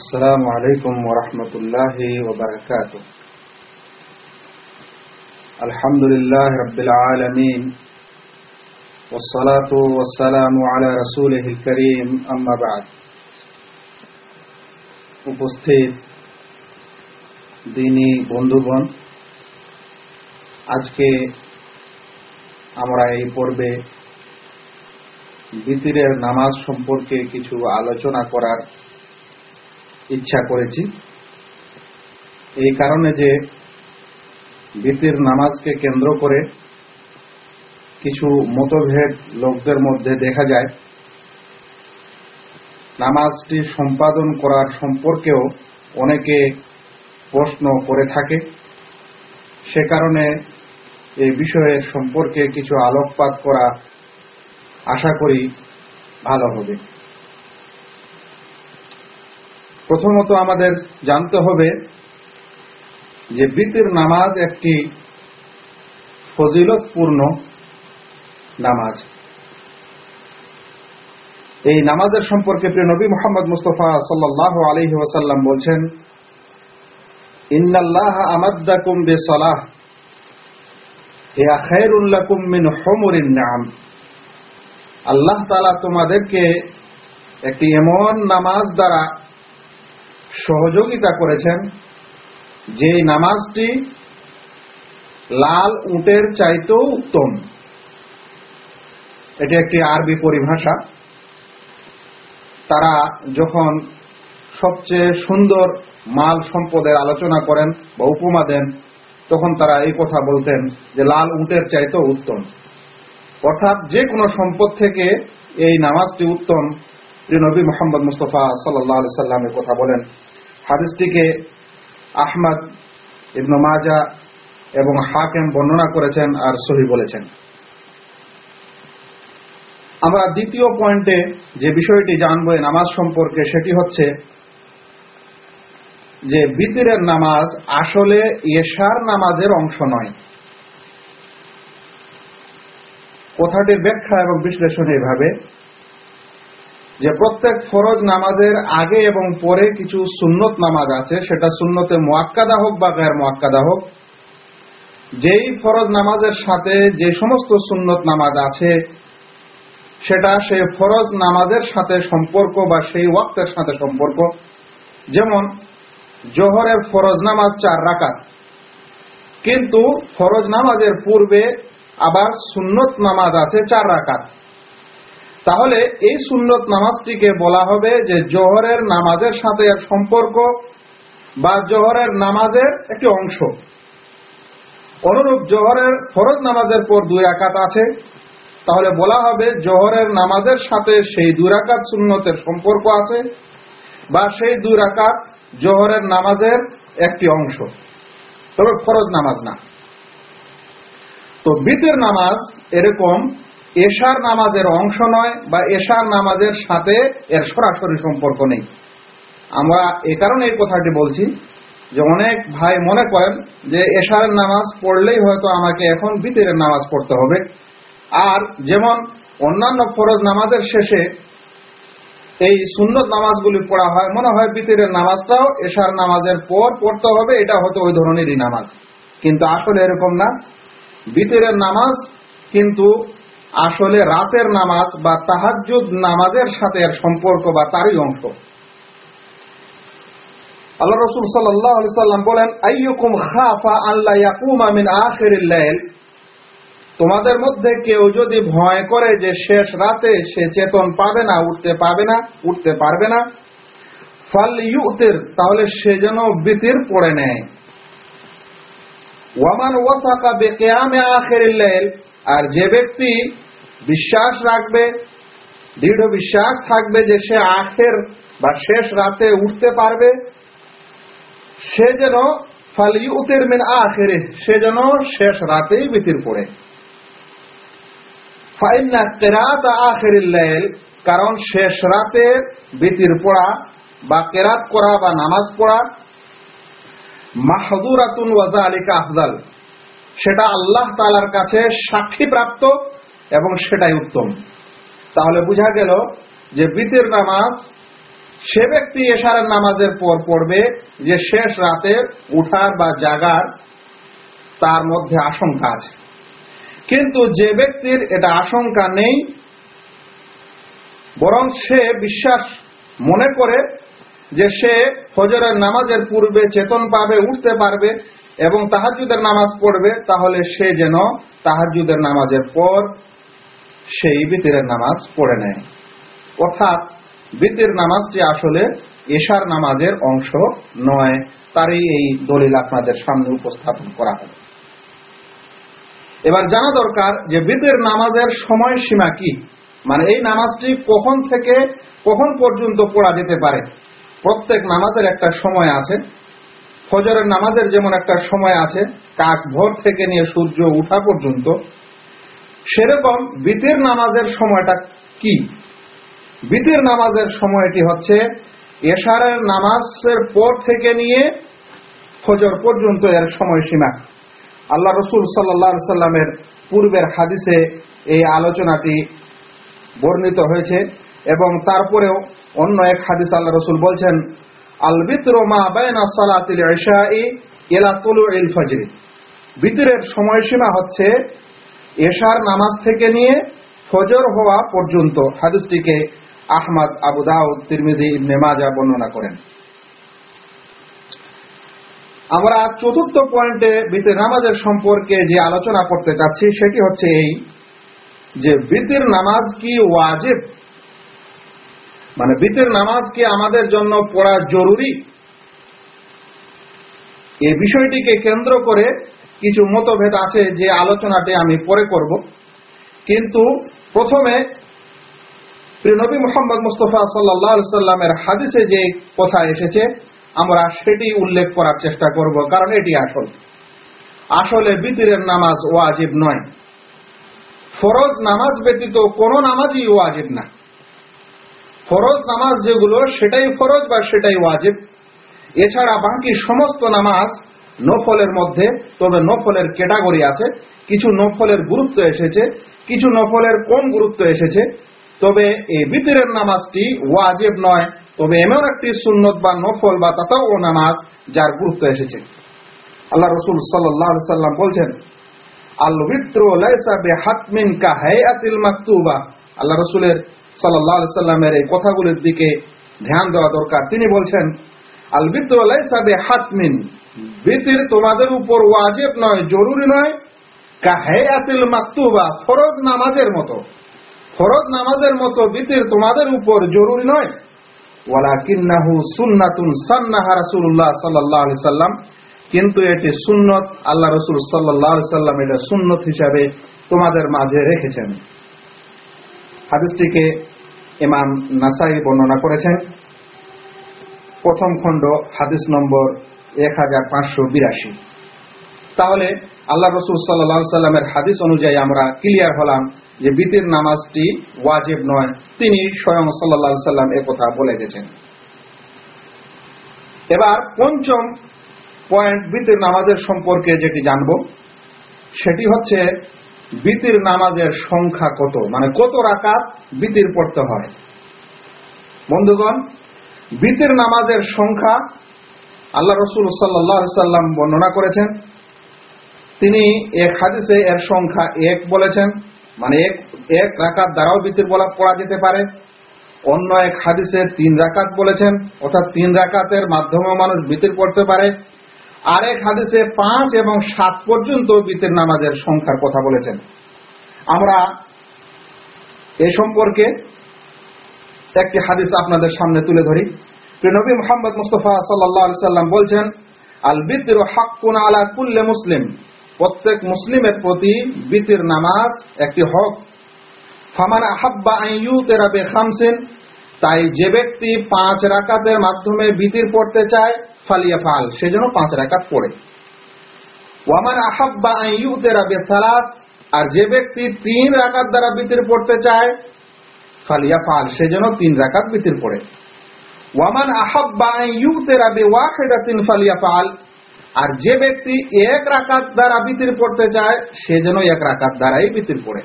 السلام عليكم ورحمة الله وبركاته الحمد لله رب العالمين والصلاة والسلام على رسوله الكريم أما بعد উপস্থিত দিনী বন্ধুগণ আজকে আমরা এই পর্বে বিতিরের নামাজ সম্পর্কে কিছু আলোচনা করার ইচ্ছা করেছি। এই কারণে যে বিতির নামাজকে কেন্দ্র করে কিছু মতভেদ লোকদের মধ্যে দেখা যায়। নামাজটি সম্পাদন করার সম্পর্কেও অনেকে প্রশ্ন করে থাকে। সে কারণে এই বিষয়ের সম্পর্কে কিছু আলোকপাত করা আশা করি ভালো হবে। প্রথমত আমাদের জানতে হবে যে বিতির নামাজ একটি ফজিলতপূর্ণ নামাজ। এই নামাজের সম্পর্কে প্রিয় নবী মোহাম্মদ মুস্তফা সাল্লাহ আলহি ওসাল্লাম বলছেন, ইন্নাল্লাহ আমাদ্দাকুম বে সলাহ মিন হুমুরিন নাম। আল্লাহ তালা তোমাদেরকে একটি এমন নামাজ দ্বারা সহযোগিতা করেছেন যে নামাজটি লাল উটের চাইতেও উত্তম। এটি একটি আরবি পরিভাষা। তারা যখন সবচেয়ে সুন্দর মাল সম্পদের আলোচনা করেন বা উপমা দেন, তখন তারা এই কথা বলতেন যে লাল উটের চাইতেও উত্তম। অর্থাৎ যে কোনো সম্পদ থেকে এই নামাজটি উত্তম নবী মোহাম্মদ মুস্তফা সাল্লাহ সাল্লামের কথা বলেন। হাদিসটিকে আহমদ ইবনু মাজা এবং হাকেম বর্ণনা করেছেন আর সহি বলেছেন। আমরা দ্বিতীয় পয়েন্টে যে বিষয়টি জানব নামাজ সম্পর্কে, সেটি হচ্ছে যে বিতিরের নামাজ আসলে এশার নামাজের অংশ নয়। কথাটির ব্যাখ্যা এবং বিশ্লেষণ এইভাবে যে প্রত্যেক ফরজ নামাজের আগে এবং পরে কিছু সুন্নত নামাজ আছে, সেটা সুন্নতে মোয়াক্কাদা হোক বা গায়ের মোয়াক্কাদা হোক, যেই ফরজ নামাজের সাথে যে সমস্ত সুন্নত নামাজ আছে, সেটা সেই ফরজ নামাজের সাথে সম্পর্ক বা সেই ওয়াক্তের সাথে সম্পর্ক। যেমন, জোহরের ফরজ নামাজ চার রাকাত, কিন্তু ফরজ নামাজের পূর্বে আবার সুন্নত নামাজ আছে চার রাকাত। তাহলে এই সুন্নত নামাজটিকে বলা হবে যে জোহরের নামাজের সাথে এক সম্পর্ক বা জোহরের নামাজের একটি অংশ। অনুরূপ জোহরের ফরজ নামাজের পর দুই রাকাত আছে। তাহলে বলা হবে জোহরের নামাজের সাথে সেই দুই রাকাত সুন্নতের সম্পর্ক আছে বা সেই দুই রাকাত জোহরের নামাজের একটি অংশ। তবে ফরজ নামাজ না। তো বিতের নামাজ এরকম এশার নামাজের অংশ নয় বা এশার নামাজের সাথে এর সরাসরি সম্পর্ক নেই। আমরা এ কারণে এই কথাটি বলছি যে অনেক ভাই মনে করেন যে এশারের নামাজ পড়লেই হয়তো আমাকে এখন বিতের নামাজ পড়তে হবে। আর যেমন অন্যান্য ফরজ নামাজের শেষে এই সুন্নত নামাজগুলি পড়া হয়, মনে হয় বিতিরের নামাজটাও এশার নামাজের পর পড়তে হবে, এটা হয়তো ওই ধরনেরই নামাজ। কিন্তু আসলে এরকম না। বিতিরের নামাজ কিন্তু আসলে রাতের নামাজ বা তাহাজুদ নামাজের সাথে এর সম্পর্ক বা তারই অংশ। আল্লাহ রসুল সাল্লাম বলেন, আইয়ুকুম খাফা আল্লাহ ইয়াকুমা মিন আখিরিল লাইল? তোমাদের মধ্যে কেউ যদি ভয় করে যে শেষ রাতে সে চেতন পাবে না, উঠতে পাবে না, উঠতে পারবে না, ফাল ইউতের, তাহলে সে যেন বিতির পড়ে নেয়। ওয়ামান ওয়াসাকা বেকেয়ামে আখিরিল লাইল, আর যে ব্যক্তি বিশ্বাস রাখবে, দৃঢ় বিশ্বাস থাকবে যে সে আখের বা শেষ রাতে উঠতে পারবে। সে যেন ফালিউতের মিন আখেরে, সে যেন শেষ রাতেই বিতির পড়ে। ফাইন্না কেরাত আখেরিল কারণ শেষ রাতে বিতির পড়া বা কেরাত করা বা নামাজ পড়া মাহদুরাতুন ওয়াজা আলিকা আফদাল। সেটা আল্লাহ তালার কাছে সাক্ষী প্রাপ্ত। এবং সেটাই উত্তম। তাহলে বোঝা গেল যে বিতের নামাজ, সে ব্যক্তি এশারের নামাজের পর পড়বে, যে শেষ রাতে উঠার বা জাগার তার মধ্যে আশঙ্কা আছে। কিন্তু যে ব্যক্তির এটা আশঙ্কা নেই, বরং সে বিশ্বাস মনে করে যে সে ফজরের নামাজের পূর্বে চেতন পাবে, উঠতে পারবে এবং তাহাজুদের নামাজ পড়বে, তাহলে সে যেন তাহাজুদের নামাজের পর সেই বিতিরের নামাজ পড়ে নেয়। অর্থাৎ বিতির নামাজটি আসলে এশার নামাজের অংশ নয়, তারই এই দলিল আপনাদের সামনে উপস্থাপন করা হবে। এবার জানা দরকার যে বিতের নামাজের সময় সীমা কি? মানে এই নামাজটি কখন থেকে কখন পর্যন্ত পড়া যেতে পারে? প্রত্যেক নামাজের একটা সময় আছে। ফজরের নামাজের যেমন একটা সময় আছে কাক ভোর থেকে নিয়ে সূর্য উঠা পর্যন্ত। সেরকম বিতের নামাজের সময়টা কি? বিতের নামাজের সময়টি হচ্ছে এশারের নামাজের পর থেকে নিয়ে ফজর পর্যন্ত এর সময়সীমা। আল্লাহ রসুল সাল্লাহ সাল্লামের পূর্বের হাদিসে এই আলোচনাটি বর্ণিত হয়েছে এবং তারপরেও অন্য এক হাদিস আল্লাহ রসুল বলছেন, আল বিত্র মা বাইনা সালাতিল ইশাই ইলা তুলু ইল ফজরি। বিতরের সময়সীমা হচ্ছে এশার নামাজ থেকে নিয়ে ফজর হওয়া পর্যন্ত হাদিসটিকে আহমদ আবু দাউদ, তিরমিজি, ইবনে মাজা বর্ণনা করেন। আমরা চতুর্থ পয়েন্টে বিতির নামাজের সম্পর্কে যে আলোচনা করতে চাচ্ছি, সেটি হচ্ছে এই যে বিতির নামাজ কি ওয়াজিব? মানে বিতির নামাজ কি আমাদের জন্য পড়া জরুরি? এই বিষয়টিকে কেন্দ্র করে কিছু মতভেদ আছে যে আলোচনাটি আমি পরে করব। কিন্তু প্রথমে নবী মোহাম্মদ মুস্তফা সাল্লাহ সাল্লামের হাদিসে যে কথা এসেছে, আমরা সেটি উল্লেখ করার চেষ্টা করব, কারণ এটি আসল। আসলে বিতিরের নামাজ ওয়াজিব নয়। ফরজ নামাজ ব্যতীত কোন নামাজই ওয়াজিব না। ফরজ নামাজ যেগুলো, সেটাই ফরজ বা সেটাই ওয়াজিব। এছাড়া বাকি সমস্ত নামাজ নফলের মধ্যে, তবে নফলের ক্যাটাগরি আছে। কিছু নফলের গুরুত্ব এসেছে, কিছু নফলের কম গুরুত্ব এসেছে। তবে এই বিতিরের নামাজটি ওয়াজিব নয়, তবে এমন একটি সুন্নত বা নফল বা তাতাও নামাজ যার গুরুত্ব এসেছে। আল্লাহ রসুল সাল্লাম বলছেন আল্লাহ রসুলের সাল্লাহ সাল্লামের এই কথাগুলির দিকে ধ্যান দেওয়া দরকার। তিনি বলছেন আল বিত্র লাইসা বে হাতমিন। বিতির তোমাদের উপর ওয়াজিব নয়, জরুরি নয়। কা হায়াতিল মাকতুবা, ফরজ নামাজের মতো। ফরজ নামাজের মতো বিতির তোমাদের উপর জরুরি নয়। ওয়ালাকিন্নাহু সুন্নাতুন সান্নাহা রাসূলুল্লাহ সাল্লাল্লাহু আলাইহি সাল্লাম। কিন্তু এটি সুন্নত, আল্লাহ রসুল সাল্লাল্লাহু আলাইহি সাল্লাম এটা সুন্নত হিসাবে তোমাদের মাঝে রেখেছেন। হাদিসটিকে ইমাম নাসাই বর্ণনা করেছেন। প্রথম খণ্ড, হাদিস নম্বর এক হাজার পাঁচশো বিরাশি। তাহলে আল্লাহ রসুল সাল্লাহ সাল্লামের হাদিস অনুযায়ী আমরা ক্লিয়ার হলাম যে বিতির নামাজটি ওয়াজিব নয়। তিনি স্বয়ং সাল্লাহ সাল্লাম কথা বলে গেছেন। এবার পঞ্চম পয়েন্ট বিতির নামাজের সম্পর্কে যেটি জানব, সেটি হচ্ছে বিতির নামাজের সংখ্যা কত? মানে কত রাকাত বিতির পড়তে হয়? বন্ধুগণ বিতির নামাজের সংখ্যা আল্লাহ রসুল সাল্লাম বর্ণনা করেছেন। তিনি এক হাদিসে এর সংখ্যা এক বলেছেন মানে এক এক রাকাত দ্বারাও বিতির বলা, পড়া যেতে পারে। অন্য এক হাদিসে তিন রাকাত বলেছেন, অর্থাৎ তিন রাকাতের মাধ্যমে মানুষ বিতির পড়তে পারে। আর এক হাদিসে পাঁচ এবং সাত পর্যন্ত বিতের নামাজের সংখ্যার কথা বলেছেন। আমরা এ সম্পর্কে একটি হাদিস আপনাদের সামনে তুলে ধরি। নবী মোহাম্মদ মুস্তফা সাল্লাম বলছেন, আল বিতির হাক্কুন আলা কুল্লে মুসলিম। প্রত্যেক মুসলিমের প্রতি বিতির নামাজ একটি হক। ফামান আহাব্বা আইয়ু তেরাবে খামসিন তাই যে ব্যক্তি পাঁচ রাকাতের মাধ্যমে বিতির পড়তে চায় ফালিয়া ফাল সে যেন পাঁচ রাকাত পড়ে। ওয়ামান আহাব্বা আইয়ু তেরাবে সালাত আর যে ব্যক্তি তিন রাকাত দ্বারা বিতির পড়তে চায় ফালিয়া ফাল সে যেন তিন রাকাত বিতির পড়ে ওয়ামান আহাব্বা ফালিয়া ফাল আর যে ব্যক্তি এক রাকাত দ্বারা বিতির পড়তে চায়, সে যেন এক রাকাত দ্বারাই বিতির পড়ে।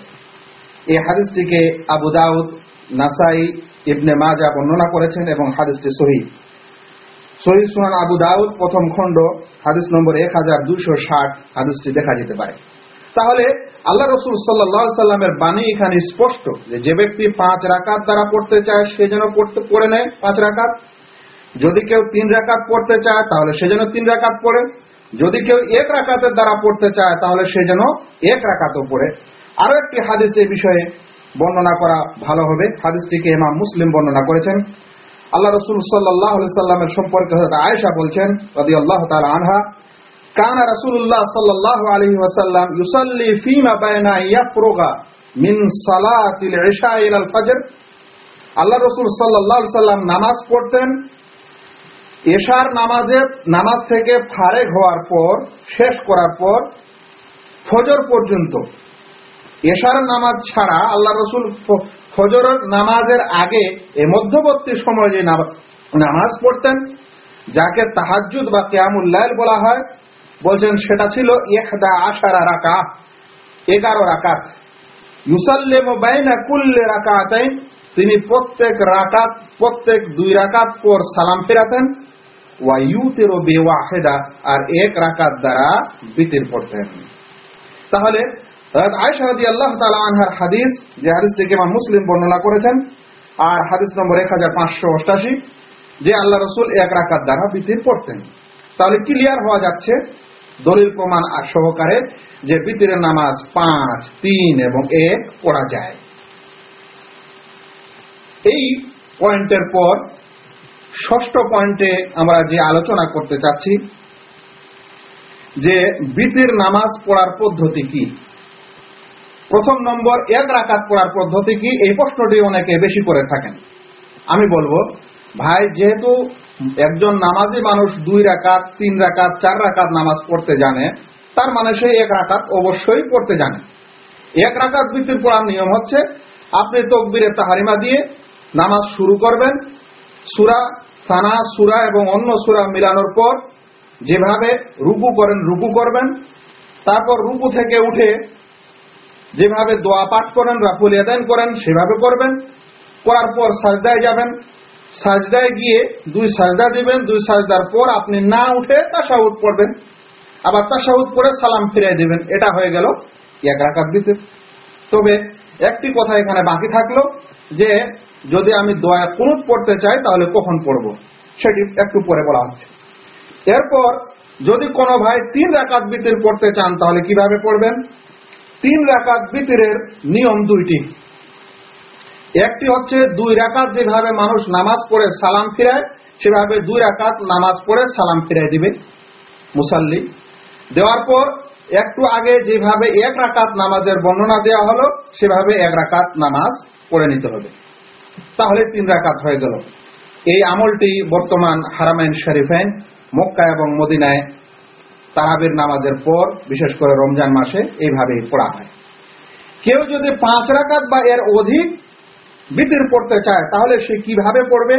এই হাদিসটিকে আবু দাউদ, নাসাই, ইবনে মাজা বর্ণনা করেছেন এবং হাদিসটি সহি। সহি সুনান আবু দাউদ, প্রথম খণ্ড, হাদিস নম্বর এক হাজার দুশো ষাট, হাদিসটি দেখা যেতে পারে। তাহলে আল্লাহ রসুল সাল্লাহ সাল্লামের বাণী এখানে স্পষ্ট যে যে ব্যক্তি পাঁচ রাকাত দ্বারা পড়তে চায়, সে যেন পড়তে, পড়ে নেয় পাঁচ রাকাত। যদি কেউ তিন রাকাত পড়তে চায়, তাহলে সে যেন তিন রাকাত পড়ে। যদি কেউ এক রাকাতের দ্বারা পড়তে চায়, তাহলে সে যেন এক রাকাতও পড়ে। আরও একটি হাদিস এই বিষয়ে বর্ণনা করা ভালো হবে। হাদিসটিকে ইমাম মুসলিম বর্ণনা করেছেন। আল্লাহ রসুল সাল্লাহ সাল্লামের সম্পর্কে আয়েশা বলছেন রদি আল্লাহ তালা আনহা কানা রাসূলুল্লাহ সাল্লাল্লাহু আলাইহি ওয়াসাল্লাম ইউসাল্লি ফীমা বাইনা ইয়াফরুগা মিন সালাতিল ইশা ইলাল ফজর। আল্লাহ রসুল সাল্লাল্লাহু সাল্লাম নামাজ পড়তেন। এশার নামাজে, নামাজ থেকে ফারেক হওয়ার পর, শেষ করার পর, ফজর পর্যন্ত। এশার নামাজ ছাড়া আল্লাহ রসুল ফজর নামাজের আগে এ মধ্যবর্তী সময় যে নামাজ পড়তেন, যাকে তাহাজুদ বা কেয়ামুল্লাইল বলা হয় বলছেন, সেটা ছিল আশারা রাকা, এগারো রাকাত। ইউসাল্লেম বাইনা কুল্লে তিনি প্রত্যেক রাকাত, প্রত্যেক দুই রাকাত পর সালাম ফেরাতেন। ওয়া আর এক রাকাত দ্বারা বিতির পড়তেন তাহলে আয়সা আল্লাহ তালা আনহার হাদিস, যে হাদিসটিকে মুসলিম বর্ণনা করেছেন, আর হাদিস নম্বর এক হাজার পাঁচশো অষ্টাশি, যে আল্লাহ রসুল এক রাকাত দ্বারা বিতির পড়তেন তাহলে ক্লিয়ার হওয়া যাচ্ছে দলিল প্রমাণ আর সহকারে যে বিতিরের নামাজ পাঁচ, তিন এবং এক পড়া যায়। এই পয়েন্টের পর ষষ্ঠ পয়েন্টে আমরা যে আলোচনা করতে চাচ্ছি, যে বিতির নামাজ পড়ার পদ্ধতি কি? প্রথম নম্বর, এক রাকাত পড়ার পদ্ধতি কি? এই প্রশ্নটি অনেকে বেশি করে থাকেন। আমি বলব, ভাই, যেহেতু একজন নামাজি মানুষ দুই রাকাত, তিন রাকাত, চার রাকাত নামাজ পড়তে জানে, তার মানে সে এক রাকাত অবশ্যই পড়তে জানে। এক রাকাত বিতির পড়ার নিয়ম হচ্ছে, আপনি তকবিরে তাহারিমা দিয়ে নামাজ শুরু করবেন, সুরা থানা সুরা এবং অন্য সুরা মিলানোর পর যেভাবে রুকু করেন, রুকু করবেন, তারপর রুকু থেকে উঠে যেভাবে দোয়া পাঠ করেন, রাফুল এদান করেন, সেভাবে করবেন, করার পর সাজদায় যাবেন সাজদায় গিয়ে দুই সাজদা দিবেন, দুই সাজদার পর আপনি না উঠে তাসাউদ পড়বেন। আবার তাসাউদ পরে সালাম ফিরিয়ে দিবেন। এটা হয়ে গেল এক রাকাত দিতে তবে একটি কথা এখানে বাকি থাকল যে, যদি আমি দয়া কুনুত পড়তে চাই, তাহলে কখন পড়ব? সেটি একটু পরে বলা হচ্ছে। এরপর যদি কোনো ভাই তিন রাকাত বিতির পড়তে চান, তাহলে কীভাবে পড়বেন? তিন রাকাত বিতিরের নিয়ম দুইটি। একটি হচ্ছে দুই রাকাত যেভাবে মানুষ নামাজ পড়ে সালাম ফিরায়, সেভাবে দুই রাকাত নামাজ পড়ে সালাম ফিরাই দিবে মুসাল্লি। দেওয়ার পর একটু আগে যেভাবে এক রাকাত নামাজের বর্ণনা দেওয়া হলো, সেভাবে এক রাকাত নামাজ পড়ে নিতে হবে। তাহলে তিন রাকাত হয়ে গেল। এই আমলটি বর্তমান হারামাইন শরীফাইন মক্কা এবং মদিনায় তারাবির নামাজের পর, বিশেষ করে রমজান মাসে এইভাবেই পড়া হয়। কেউ যদি পাঁচ রাকাত বা এর অধিক বিতির পড়তে চায়, তাহলে সে কীভাবে পড়বে?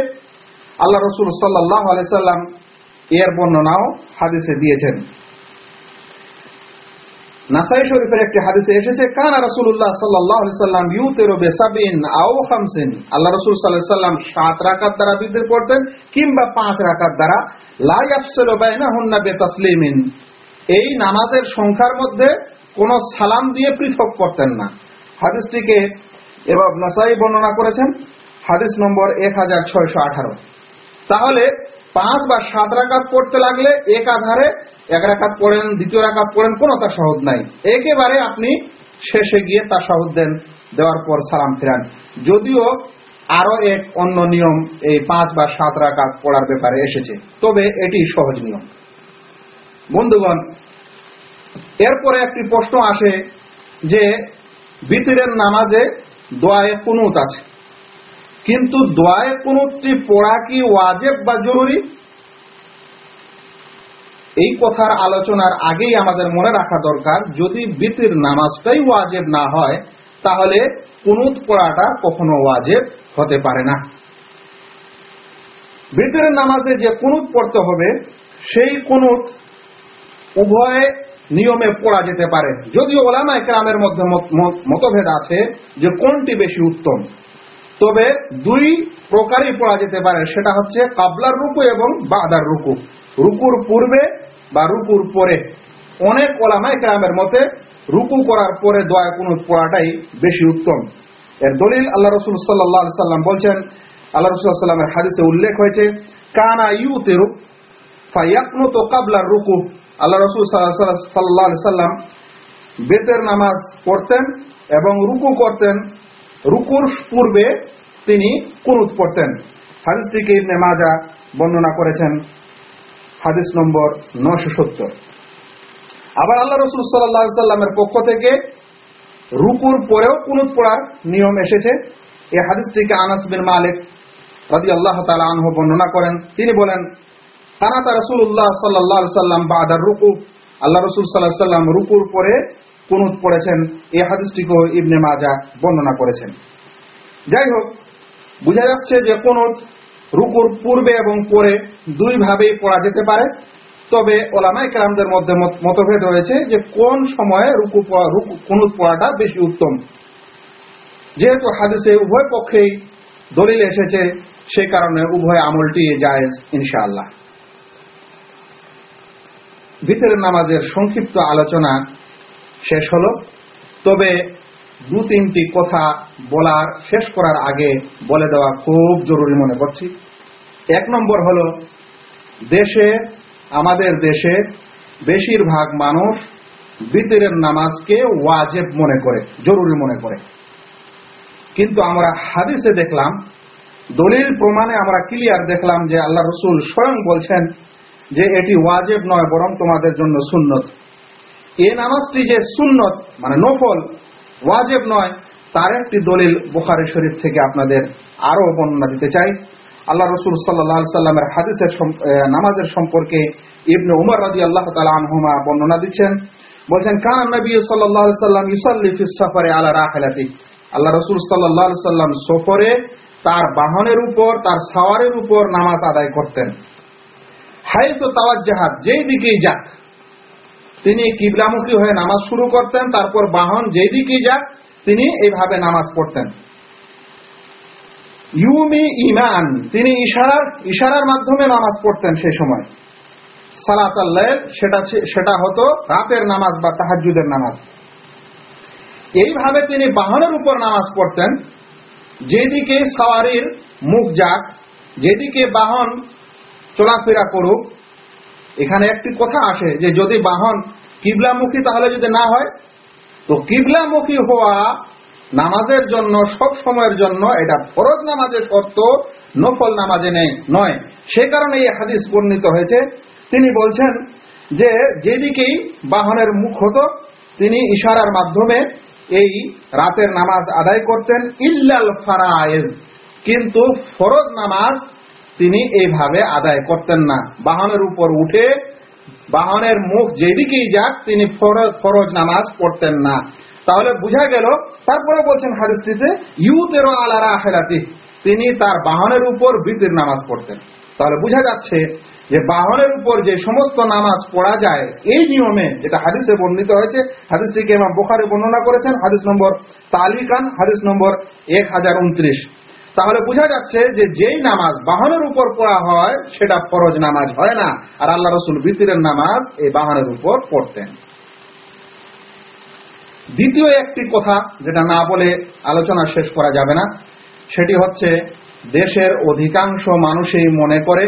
আল্লাহ রসুল সাল্লাহ আলাইসাল্লাম এর বর্ণনাও হাদিসে দিয়েছেন। নাসাই শরীফের একটি হাদিসে এসেছে, কানা রাসূলুল্লাহ সাল্লাল্লাহু আলাইহি সাল্লাম ইউতিরু বিসাবিন আও খামসিন। আল্লাহ রাসূল আলাইহি সাল্লাম সাত রাকাত দ্বারা বিতির পড়তেন, কিংবা পাঁচ রাকাত দ্বারা, লা ইয়াফসিলু বাইনাহুন্না বিতাসলিমিন। এই নামাজের সংখ্যার মধ্যে কোন সালাম দিয়ে পৃথক করতেন না। হাদিসটিকে এবার নাসাই বর্ণনা করেছেন, হাদিস নম্বর এক হাজার ছয়শো আঠারো। তাহলে পাঁচ বা সাত রাকাত পড়তে লাগলে এক আধারে এক রাকাত পড়েন, দ্বিতীয় রাকাত পড়েন, কোনো তাসাহুদ নাই। একেবারে আপনি শেষে গিয়ে তাসাহুদ দেন, দেওয়ার পর সালাম ফেরান। যদিও আরও এক অন্য নিয়ম এই পাঁচ বা সাত রাকাত পড়ার ব্যাপারে এসেছে, তবে এটি সহজ নিয়ম। বন্ধুগণ, এরপরে একটি প্রশ্ন আসে যে, বিতিরের নামাজে দোয়ায়ে কুনুত আছে। কিন্তু দোয়ায়ে কুনুতটি পড়া কি ওয়াজেব বা জরুরি? এই কথার আলোচনার আগেই আমাদের মনে রাখা দরকার, যদি বিতির নামাজটাই ওয়াজেব না হয়, তাহলে কুনুত পড়াটা কখনো ওয়াজেব হতে পারে না। বিতিরের নামাজে যে কুনুত পড়তে হবে, সেই কুনুত উভয় নিয়মে পড়া যেতে পারে। যদিও ওলামা একরামের মধ্যে মতভেদ আছে যে কোনটি বেশি উত্তম। তবে দুই প্রকারই পড়া যেতে পারে। সেটা হচ্ছে কাবলার রুকু এবং বাদার রুকু। রুকুর পূর্বে বা রুকুর পরে। অনেক ওলামাই গ্রামের মতে রুকু করার পরে দোয়া কুনুত পড়াটাই বেশি উত্তম। এর দলিল আল্লাহ রসুল সাল্লাহ সাল্লাম বলছেন, আল্লাহ রসুল সাল্লামের হাদিসে উল্লেখ হয়েছে, কানা ইউ তেরু ফাইয়াকনু তো কাবলার রুকু। আল্লাহ রসুল সাল্লাহ সাল্লাম বেতের নামাজ পড়তেন এবং রুকু করতেন। রুকুর পূর্বে তিনি কুনুত পড়তেন। হাদিসটিকে ইবনে মাজা বর্ণনা করেছেন। হাদিস নম্বর নশো সত্তর। আবার আল্লাহ রসুল সাল্লাহ সাল্লামের পক্ষ থেকে রুকুর পরেও কুনুত পড়ার নিয়ম এসেছে। এই হাদিসটিকে আনাস বিন মালিক রাজি আল্লাহ তালা আনহ বর্ণনা করেন। তিনি বলেন কানাতা রসুল্লাহ সাল্লাহ সাল্লাম বাদার রুকু। আল্লাহ রসুল সাল্লাহ সাল্লাম রুকুর পরে কুনুত পড়েছেন। এই হাদিসটিকেও ইবনে মাজা বর্ণনা করেছেন। যাই হোক বোঝা যাচ্ছে যে কুনুত রুকুর পূর্বে এবং পরে দুই ভাবেই পড়া যেতে পারে। তবে ওলামাই কেরামদের মধ্যে মতভেদ রয়েছে যে কোন সময়ে রুকু কুনুত পড়াটা বেশি উত্তম। যেহেতু হাদিসে উভয় পক্ষেই দলিল এসেছে সেই কারণে উভয় আমলটি জায়েজ, ইনশাআল্লাহ। ভিতরের নামাজের সংক্ষিপ্ত আলোচনা শেষ হল। তবে দু তিনটি কথা বলার, শেষ করার আগে বলে দেওয়া খুব জরুরি মনে করছি। এক নম্বর হল, দেশে, আমাদের দেশে বেশিরভাগ মানুষ বিতরের নামাজকে ওয়াজেব মনে করে, জরুরি মনে করে। কিন্তু আমরা হাদিসে দেখলাম, দলিল প্রমাণে আমরা ক্লিয়ার দেখলাম যে আল্লাহ রসুল স্বয়ং বলছেন যে এটি ওয়াজেব নয়, বরং তোমাদের জন্য সুন্নত। এ নামাজটি যে সুন্নত মানে নফল, ওয়াজেব নয়, তার একটি দলিল বোখারি শরীফ থেকে আপনাদের আরও বর্ণনা দিতে চাই। আল্লাহ রসুল সাল্লাহ সাল্লামের হাদিসের নামাজের সম্পর্কে ইবনে উমর রাজি আল্লাহ তালা আনহুমা বর্ণনা দিচ্ছেন। বলছেন, কান নবী সাল্লাম ইউসাল্লি ফিস সফরে আলা রাহেলাতি। আল্লাহ রসুল সাল্লাহ সাল্লাম সফরে তার বাহনের উপর, তার সাওয়ারের উপর নামাজ আদায় করতেন। হাই তো তাওয়ার জাহাজ যেই দিকেই যাক। তিনি কিবলামুখী হয়ে নামাজ শুরু করতেন, তারপর বাহন যেই দিকেই যাক, তিনি এইভাবে নামাজ পড়তেন। ইউমি ইমান তিনি ইশারার ইশারার মাধ্যমে নামাজ পড়তেন সেই সময়। সালাত সেটা সেটা হতো রাতের নামাজ বা তাহাজুদের নামাজ। এইভাবে তিনি বাহনের উপর নামাজ পড়তেন। যেদিকে সাওয়ারির মুখ যাক, যেদিকে বাহন চলাফেরা করুক, এখানে একটি কথা আসে যে যদি বাহন কিবলামুখী তাহলে যদি না হয়, তো কিবলামুখী হওয়া নামাজের জন্য, সব সময়ের জন্য এটা ফরজ নামাজের শর্ত, নফল নামাজে নেই, নয়। সে কারণে এই হাদিস বর্ণিত হয়েছে। তিনি বলছেন যে যেদিকেই বাহনের মুখ হতো, তিনি ইশারার মাধ্যমে এই রাতের নামাজ আদায় করতেন, ইল্লাল ফারায়েজ কিন্তু ফরজ নামাজ তিনি এইভাবে আদায় করতেন না। বাহনের উপর উঠে বাহনের মুখ যেদিকেই যাক, তিনি ফরজ নামাজ পড়তেন না। তাহলে বুঝা গেল, তারপরে বলছেন হাদিসটিতে, ইউতেরো আলারা হেরাতি তিনি তার বাহনের উপর বিতির নামাজ পড়তেন। তাহলে বুঝা যাচ্ছে যে বাহনের উপর যে সমস্ত নামাজ পড়া যায়, এই নিয়মে যেটা হাদিসে বর্ণিত হয়েছে, হাদিসটিকে বোখারে বর্ণনা করেছেন, হাদিস নম্বর তালিকান, হাদিস নম্বর এক হাজার উনত্রিশ। তাহলে বোঝা যাচ্ছে যে যেই নামাজ বাহনের উপর পড়া হয়, সেটা ফরজ নামাজ হয় না। আর আল্লাহ রসুল বিতিরের নামাজ এই বাহনের উপর পড়তেন। দ্বিতীয় একটি কথা যেটা না বলে আলোচনা শেষ করা যাবে না, সেটি হচ্ছে দেশের অধিকাংশ মানুষই মনে করে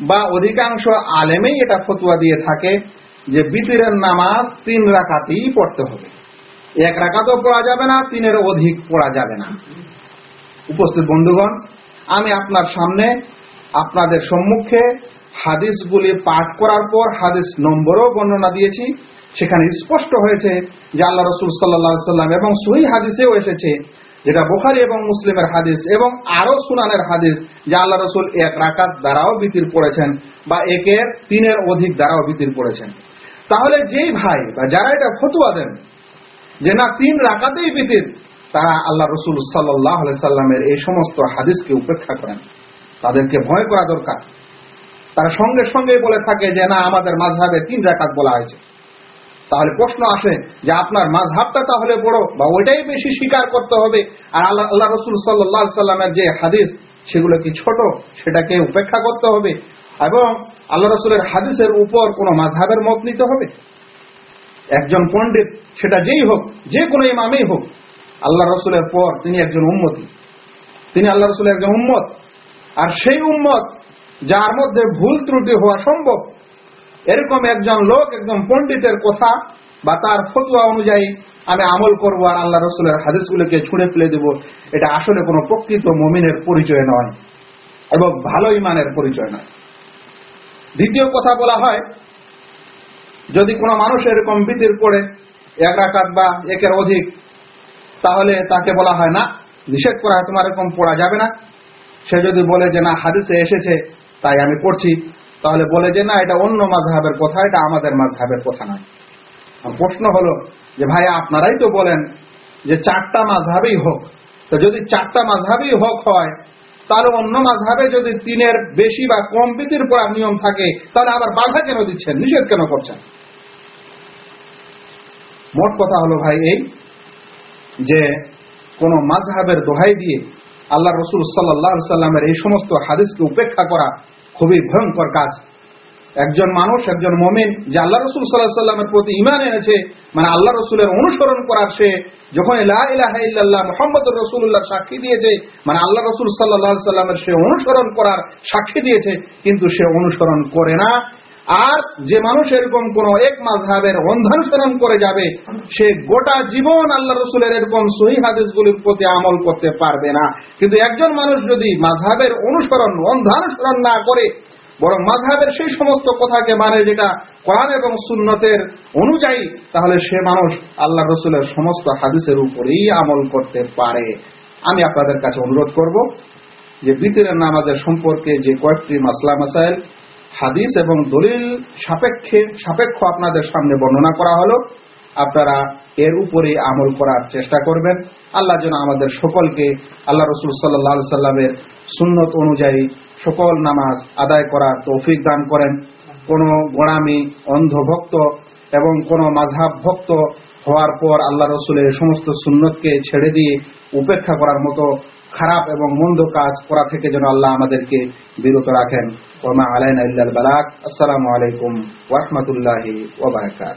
বা অধিকাংশ আলেমেই এটা ফতুয়া দিয়ে থাকে যে বিতিরের নামাজ তিন রাকাতেই পড়তে হবে। এক রাকাতও পড়া যাবে না, তিনের অধিক পড়া যাবে না। উপস্থিত বন্ধুগণ, আমি আপনার সামনে, আপনাদের সম্মুখে হাদিসগুলি পাঠ করার পর হাদিস নম্বরও বর্ণনা দিয়েছি। সেখানে স্পষ্ট হয়েছে যে আল্লাহ রসুল সাল্লা সাল্লাম এবং সহি হাদিসেও এসেছে, যেটা বোখারি এবং মুসলিমের হাদিস এবং আরও সুনানের হাদিস যে আল্লাহ রসুল এক রাকাত দ্বারাও বিতির পড়েছেন বা একের তিনের অধিক দ্বারাও বিতির পড়েছেন। তাহলে যেই ভাই বা যারা এটা ফতুয়া দেন, যে না তিন রাকাতেই বিতির তারা আল্লাহ রসুল সাল্লাহ সাল্লামের এই সমস্ত হাদিসকে উপেক্ষা করেন। তাদেরকে ভয় করা দরকার। তারা সঙ্গে সঙ্গে বলে থাকে যে, না, আমাদের মাঝহাবে তিন রাকাত বলা হয়েছে। তাহলে প্রশ্ন আসে যে, আপনার মাঝহাবটা তাহলে বড় বা ওইটাই বেশি স্বীকার করতে হবে? আর আল্লাহ আল্লাহ রসুল সাল্লাহ সাল্লামের যে হাদিস, সেগুলো কি ছোট? সেটাকে উপেক্ষা করতে হবে। এবং আল্লাহ রসুলের হাদিসের উপর কোনো মাঝহাবের মত নিতে হবে? একজন পণ্ডিত, সেটা যেই হোক, যে কোনো ইমামেই হোক আল্লাহ রসুলের পর তিনি একজন উম্মতি। তিনি আল্লাহ রসুলের একজন উম্মত। আর সেই উম্মত যার মধ্যে ভুল ত্রুটি হওয়া সম্ভব, এরকম একজন লোক, একজন পণ্ডিতের কথা বা তার ফতুয়া অনুযায়ী আমি আমল করব আর আল্লাহ রসুলের হাদিসগুলোকে ছুঁড়ে ফেলে দেব, এটা আসলে কোনো প্রকৃত মমিনের পরিচয় নয় এবং ভালো ইমানের পরিচয় নয়। দ্বিতীয় কথা বলা হয়, যদি কোনো মানুষ এরকম বিতির পড়ে, এক রাকাত বা একের অধিক তাহলে তাকে বলা হয় না। নিষেধ করা হয়, তোমার এরকম পড়া যাবে না। সে যদি বলে যে, না, হাদিসে এসেছে, তাই আমি পড়ছি। তাহলে বলে যে, না, এটা অন্য মাঝহাবের কথা, এটা আমাদের মাঝহাবের কথা নয়। প্রশ্ন হলো যে, ভাই, আপনারাই তো বলেন যে, চারটা মাঝহাবেই হোক। তো যদি চারটা মাঝহাবেই হোক হয়, তাহলে অন্য মাঝহাবে যদি তিনের বেশি বা কম বিতির পড়ার নিয়ম থাকে, তাহলে আবার বাধা কেন দিচ্ছেন? নিষেধ কেন করছেন? মোট কথা হলো ভাই, এই যে কোন মাঝহাবের দোহাই দিয়ে আল্লাহ রসুল সাল্লাহ সাল্লামের এই সমস্ত হাদিসকে উপেক্ষা করা খুবই ভয়ঙ্কর কাজ। একজন মানুষ, একজন মমিন যে আল্লাহ রসুল সাল্লাহ সাল্লামের প্রতি ইমান এনেছে মানে আল্লাহ রসুলের অনুসরণ করার সে যখন ইল্লাহ মোহাম্মদ রসুল্লাহ সাক্ষী দিয়েছে মানে আল্লাহ রসুল সাল্লাহ সাল্লামের সে অনুসরণ করার সাক্ষী দিয়েছে, কিন্তু সে অনুসরণ করে না। আর যে মানুষ এরকম কোন এক মাঝহাবের অন্ধানুসরণ করে যাবে, সে গোটা জীবন আল্লাহ রসুলের এরকম সহি হাদিসগুলির প্রতি আমল করতে পারবে না। কিন্তু একজন মানুষ যদি মাঝহাবের অনুসরণ অন্ধানুসরণ না করে, বরং মাঝহাবের সেই সমস্ত কথাকে মানে যেটা কোরআন এবং সুন্নতের অনুযায়ী, তাহলে সে মানুষ আল্লাহ রসুলের সমস্ত হাদিসের উপরেই আমল করতে পারে। আমি আপনাদের কাছে অনুরোধ করব যে বিতিরের নামাজের সম্পর্কে যে কয়েকটি মাসলা, মাসাইল হাদিস এবং দলিল সাপেক্ষে সাপেক্ষ আপনাদের সামনে বর্ণনা করা হলো। আপনারা এর উপরে আমল করার চেষ্টা করবেন। আল্লাহ যেন আমাদের সকলকে আল্লাহ রসুল সাল্লাহ সাল্লামের সুন্নত অনুযায়ী সকল নামাজ আদায় করার তৌফিক দান করেন। কোন গোড়ামি, অন্ধভক্ত এবং কোন মাঝহাব ভক্ত হওয়ার পর আল্লাহ রসুলের সমস্ত সুন্নতকে ছেড়ে দিয়ে উপেক্ষা করার মতো খারাপ এবং মন্দ কাজ করা থেকে যেন আল্লাহ আমাদেরকে বিরত রাখেন। ওমা আলাইন বালাক আসসালামু আলাইকুম ওয়াহমতুল্লাহ ওবরাকাত